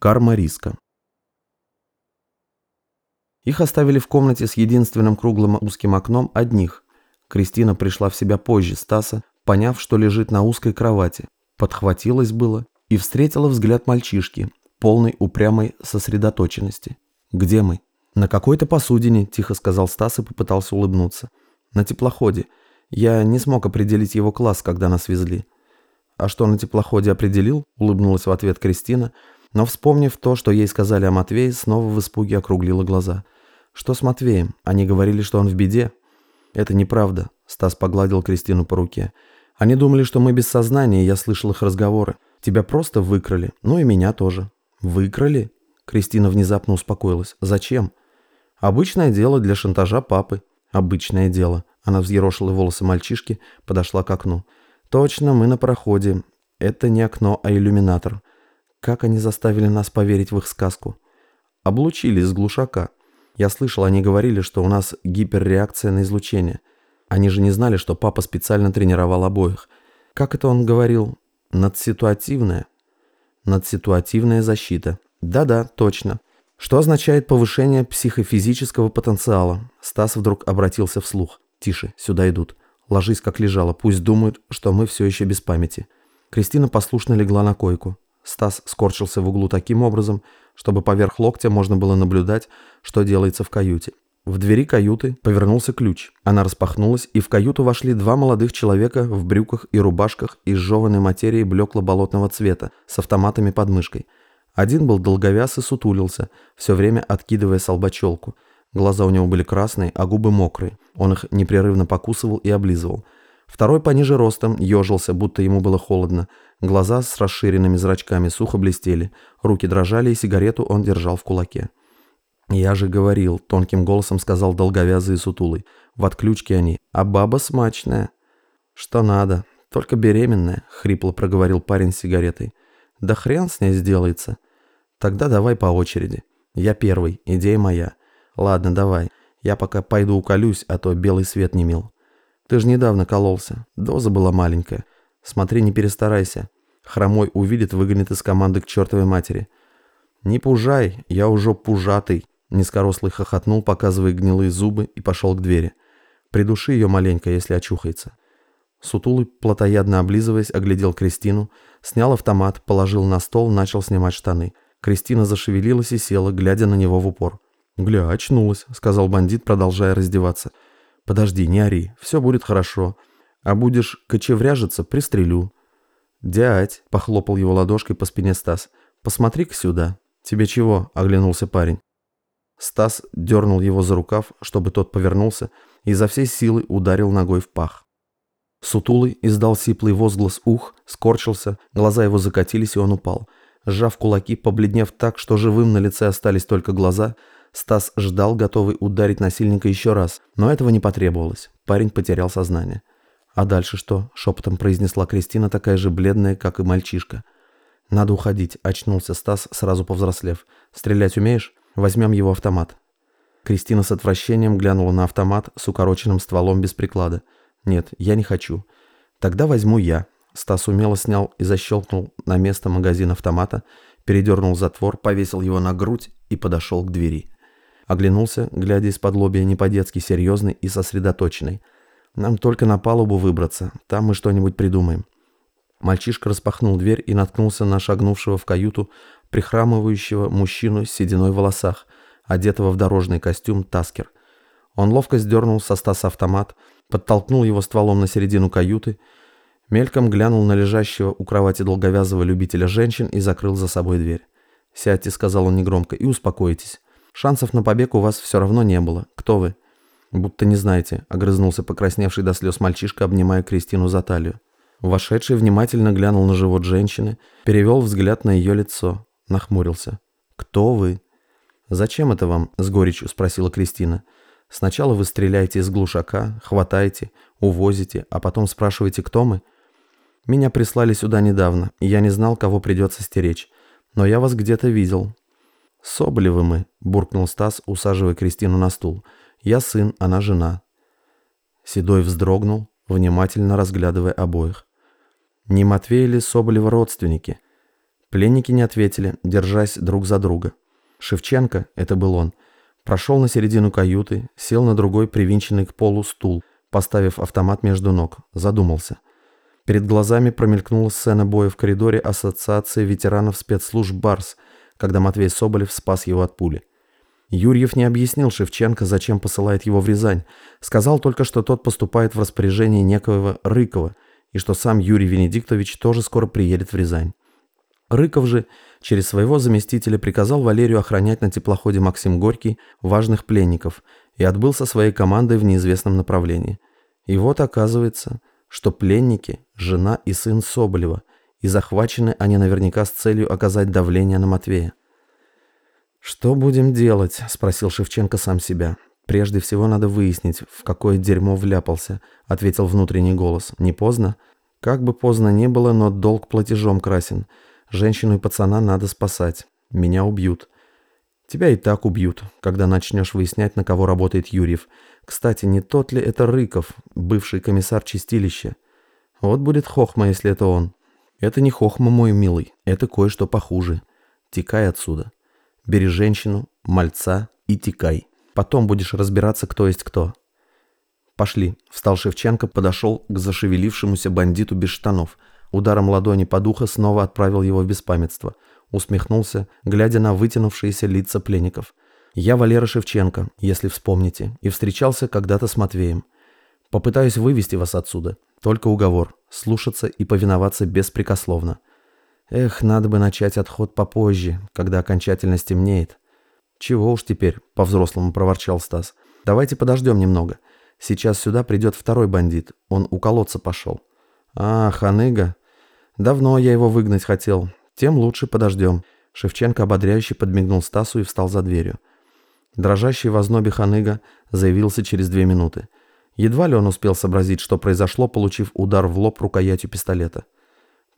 Карма риска. Их оставили в комнате с единственным круглым узким окном одних. Кристина пришла в себя позже Стаса, поняв, что лежит на узкой кровати. Подхватилась было и встретила взгляд мальчишки, полной упрямой сосредоточенности. «Где мы?» «На какой-то посудине», – тихо сказал Стас и попытался улыбнуться. «На теплоходе. Я не смог определить его класс, когда нас везли». «А что на теплоходе определил?» – улыбнулась в ответ Кристина – но, вспомнив то, что ей сказали о Матвее, снова в испуге округлила глаза. «Что с Матвеем? Они говорили, что он в беде». «Это неправда», — Стас погладил Кристину по руке. «Они думали, что мы без сознания, я слышал их разговоры. Тебя просто выкрали, ну и меня тоже». «Выкрали?» Кристина внезапно успокоилась. «Зачем?» «Обычное дело для шантажа папы». «Обычное дело». Она взъерошила волосы мальчишки, подошла к окну. «Точно, мы на проходе. Это не окно, а иллюминатор. Как они заставили нас поверить в их сказку? Облучили из глушака. Я слышал, они говорили, что у нас гиперреакция на излучение. Они же не знали, что папа специально тренировал обоих. Как это он говорил? Надситуативная. Надситуативная защита. Да-да, точно. Что означает повышение психофизического потенциала? Стас вдруг обратился вслух. Тише, сюда идут. Ложись, как лежала. Пусть думают, что мы все еще без памяти. Кристина послушно легла на койку. Стас скорчился в углу таким образом, чтобы поверх локтя можно было наблюдать, что делается в каюте. В двери каюты повернулся ключ. Она распахнулась, и в каюту вошли два молодых человека в брюках и рубашках из жеванной материи блекло-болотного цвета с автоматами под мышкой. Один был долговяз и сутулился, все время откидывая солбачелку. Глаза у него были красные, а губы мокрые. Он их непрерывно покусывал и облизывал. Второй пониже ростом, ежился, будто ему было холодно. Глаза с расширенными зрачками сухо блестели, руки дрожали, и сигарету он держал в кулаке. «Я же говорил», — тонким голосом сказал долговязый и сутулый. «В отключке они, а баба смачная». «Что надо, только беременная», — хрипло проговорил парень с сигаретой. «Да хрен с ней сделается». «Тогда давай по очереди. Я первый, идея моя. Ладно, давай. Я пока пойду уколюсь, а то белый свет не мил». Ты же недавно кололся. Доза была маленькая. Смотри, не перестарайся. Хромой увидит, выгонит из команды к чертовой матери. Не пужай, я уже пужатый. Низкорослый хохотнул, показывая гнилые зубы, и пошел к двери. Придуши ее маленько, если очухается. Сутулый, плотоядно облизываясь, оглядел Кристину, снял автомат, положил на стол, начал снимать штаны. Кристина зашевелилась и села, глядя на него в упор. «Гля, очнулась», — сказал бандит, продолжая раздеваться. «Подожди, не ори, все будет хорошо. А будешь кочевряжиться, пристрелю». «Дядь», — похлопал его ладошкой по спине Стас, — «посмотри-ка сюда». «Тебе чего?» — оглянулся парень. Стас дернул его за рукав, чтобы тот повернулся, и изо всей силы ударил ногой в пах. Сутулый издал сиплый возглас «ух», скорчился, глаза его закатились, и он упал. Сжав кулаки, побледнев так, что живым на лице остались только глаза, Стас ждал, готовый ударить насильника еще раз, но этого не потребовалось. Парень потерял сознание. «А дальше что?» – шепотом произнесла Кристина, такая же бледная, как и мальчишка. «Надо уходить», – очнулся Стас, сразу повзрослев. «Стрелять умеешь? Возьмем его автомат». Кристина с отвращением глянула на автомат с укороченным стволом без приклада. «Нет, я не хочу». «Тогда возьму я». Стас умело снял и защелкнул на место магазин автомата, передернул затвор, повесил его на грудь и подошел к двери. Оглянулся, глядя из-под лобья не по-детски серьезный и сосредоточенный. «Нам только на палубу выбраться, там мы что-нибудь придумаем». Мальчишка распахнул дверь и наткнулся на шагнувшего в каюту прихрамывающего мужчину с сединой в волосах, одетого в дорожный костюм Таскер. Он ловко сдернул со Стаса автомат, подтолкнул его стволом на середину каюты, мельком глянул на лежащего у кровати долговязого любителя женщин и закрыл за собой дверь. «Сядьте», — сказал он негромко, — «и успокойтесь. Шансов на побег у вас все равно не было. Кто вы?» «Будто не знаете», — огрызнулся покрасневший до слез мальчишка, обнимая Кристину за талию. Вошедший внимательно глянул на живот женщины, перевел взгляд на ее лицо, нахмурился. «Кто вы?» «Зачем это вам?» — с горечью спросила Кристина. «Сначала вы стреляете из глушака, хватаете, увозите, а потом спрашиваете, кто мы?» «Меня прислали сюда недавно, и я не знал, кого придется стеречь. Но я вас где-то видел. «Соболевы мы», – буркнул Стас, усаживая Кристину на стул. «Я сын, она жена». Седой вздрогнул, внимательно разглядывая обоих. «Не Матвей ли Соболева родственники?» Пленники не ответили, держась друг за друга. Шевченко, это был он, прошел на середину каюты, сел на другой привинченный к полу стул, поставив автомат между ног, задумался. Перед глазами промелькнула сцена боя в коридоре Ассоциации ветеранов спецслужб «Барс», когда Матвей Соболев спас его от пули. Юрьев не объяснил Шевченко, зачем посылает его в Рязань. Сказал только, что тот поступает в распоряжение некоего Рыкова, и что сам Юрий Венедиктович тоже скоро приедет в Рязань. Рыков же через своего заместителя приказал Валерию охранять на теплоходе «Максим Горький» важных пленников и отбыл со своей командой в неизвестном направлении. И вот оказывается, что пленники – жена и сын Соболева, и захвачены они наверняка с целью оказать давление на Матвея. «Что будем делать?» – спросил Шевченко сам себя. «Прежде всего надо выяснить, в какое дерьмо вляпался», – ответил внутренний голос. «Не поздно?» «Как бы поздно ни было, но долг платежом красен. Женщину и пацана надо спасать. Меня убьют». «Тебя и так убьют, когда начнешь выяснять, на кого работает Юрьев. Кстати, не тот ли это Рыков, бывший комиссар чистилища? Вот будет хохма, если это он». «Это не хохма, мой милый, это кое-что похуже. Текай отсюда». Бери женщину, мальца и текай. Потом будешь разбираться, кто есть кто. Пошли. Встал Шевченко, подошел к зашевелившемуся бандиту без штанов. Ударом ладони по духу снова отправил его в беспамятство. Усмехнулся, глядя на вытянувшиеся лица пленников. «Я Валера Шевченко, если вспомните, и встречался когда-то с Матвеем. Попытаюсь вывести вас отсюда. Только уговор. Слушаться и повиноваться беспрекословно. Эх, надо бы начать отход попозже, когда окончательно стемнеет. Чего уж теперь, по-взрослому проворчал Стас. Давайте подождем немного. Сейчас сюда придет второй бандит. Он у колодца пошел. А, ханыга. Давно я его выгнать хотел. Тем лучше подождем. Шевченко ободряюще подмигнул Стасу и встал за дверью. Дрожащий в ознобе ханыга заявился через две минуты. Едва ли он успел сообразить, что произошло, получив удар в лоб рукоятью пистолета.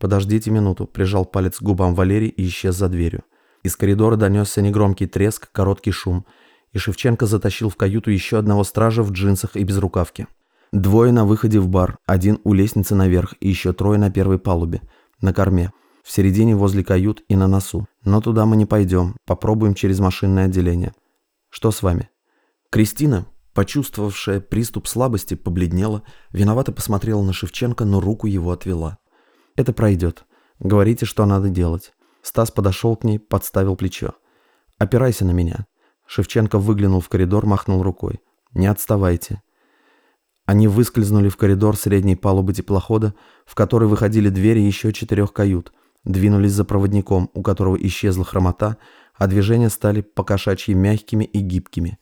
«Подождите минуту», – прижал палец к губам Валерий и исчез за дверью. Из коридора донесся негромкий треск, короткий шум, и Шевченко затащил в каюту еще одного стража в джинсах и безрукавке. Двое на выходе в бар, один у лестницы наверх и еще трое на первой палубе, на корме, в середине возле кают и на носу. Но туда мы не пойдем, попробуем через машинное отделение. Что с вами? Кристина, почувствовавшая приступ слабости, побледнела, виновато посмотрела на Шевченко, но руку его отвела. Это пройдет. Говорите, что надо делать. Стас подошел к ней, подставил плечо. Опирайся на меня. Шевченко выглянул в коридор, махнул рукой. Не отставайте. Они выскользнули в коридор средней палубы теплохода, в который выходили двери еще четырех кают, двинулись за проводником, у которого исчезла хромота, а движения стали покошачьи мягкими и гибкими.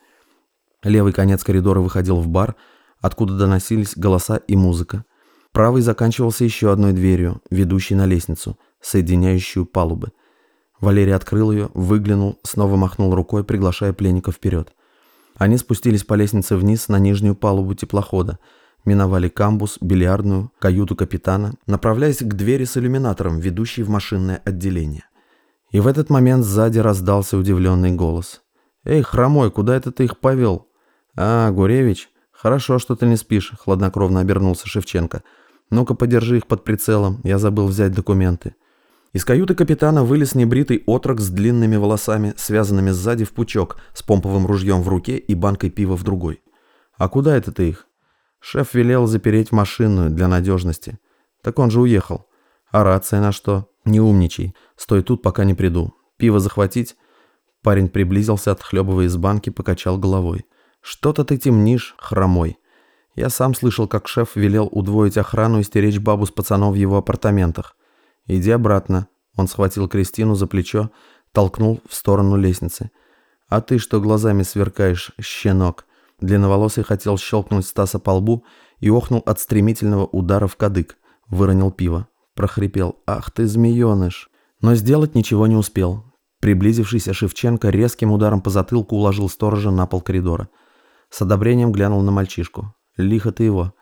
Левый конец коридора выходил в бар, откуда доносились голоса и музыка. Правый заканчивался еще одной дверью, ведущей на лестницу, соединяющую палубы. Валерий открыл ее, выглянул, снова махнул рукой, приглашая пленников вперед. Они спустились по лестнице вниз на нижнюю палубу теплохода, миновали камбус, бильярдную, каюту капитана, направляясь к двери с иллюминатором, ведущей в машинное отделение. И в этот момент сзади раздался удивленный голос. «Эй, хромой, куда это ты их повел?» «А, Гуревич, хорошо, что ты не спишь», — хладнокровно обернулся Шевченко. «Ну-ка, подержи их под прицелом, я забыл взять документы». Из каюты капитана вылез небритый отрок с длинными волосами, связанными сзади в пучок, с помповым ружьем в руке и банкой пива в другой. «А куда это ты их?» Шеф велел запереть в машинную для надежности. Так он же уехал. А рация на что? Не умничай. Стой тут, пока не приду. Пиво захватить? Парень приблизился, отхлебывая из банки, покачал головой. Что-то ты темнишь, хромой. Я сам слышал, как шеф велел удвоить охрану и стеречь бабу с пацанов в его апартаментах. «Иди обратно». Он схватил Кристину за плечо, толкнул в сторону лестницы. «А ты что глазами сверкаешь, щенок?» Длинноволосый хотел щелкнуть Стаса по лбу и охнул от стремительного удара в кадык. Выронил пиво. Прохрипел «Ах ты, змееныш!» Но сделать ничего не успел. Приблизившийся Шевченко резким ударом по затылку уложил сторожа на пол коридора. С одобрением глянул на мальчишку. Лихо ты его.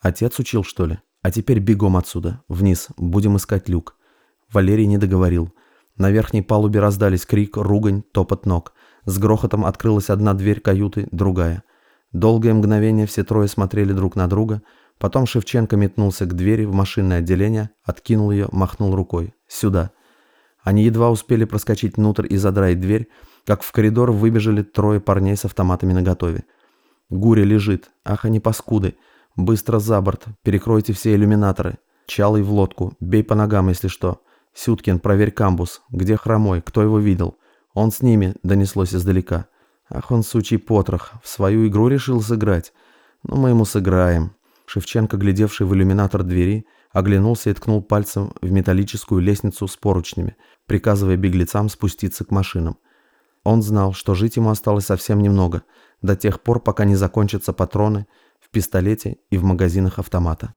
Отец учил, что ли? А теперь бегом отсюда. Вниз. Будем искать люк. Валерий не договорил. На верхней палубе раздались крик, ругань, топот ног. С грохотом открылась одна дверь каюты, другая. Долгое мгновение все трое смотрели друг на друга. Потом Шевченко метнулся к двери в машинное отделение, откинул ее, махнул рукой. «Сюда». Они едва успели проскочить внутрь и задраить дверь, как в коридор выбежали трое парней с автоматами наготове. Гуря лежит. Ах, они паскуды. Быстро за борт. Перекройте все иллюминаторы. Чалый в лодку. Бей по ногам, если что. Сюткин, проверь камбус. Где хромой? Кто его видел? Он с ними, донеслось издалека. Ах, он сучий потрох. В свою игру решил сыграть. Ну, мы ему сыграем. Шевченко, глядевший в иллюминатор двери, оглянулся и ткнул пальцем в металлическую лестницу с поручнями, приказывая беглецам спуститься к машинам. Он знал, что жить ему осталось совсем немного, до тех пор, пока не закончатся патроны в пистолете и в магазинах автомата.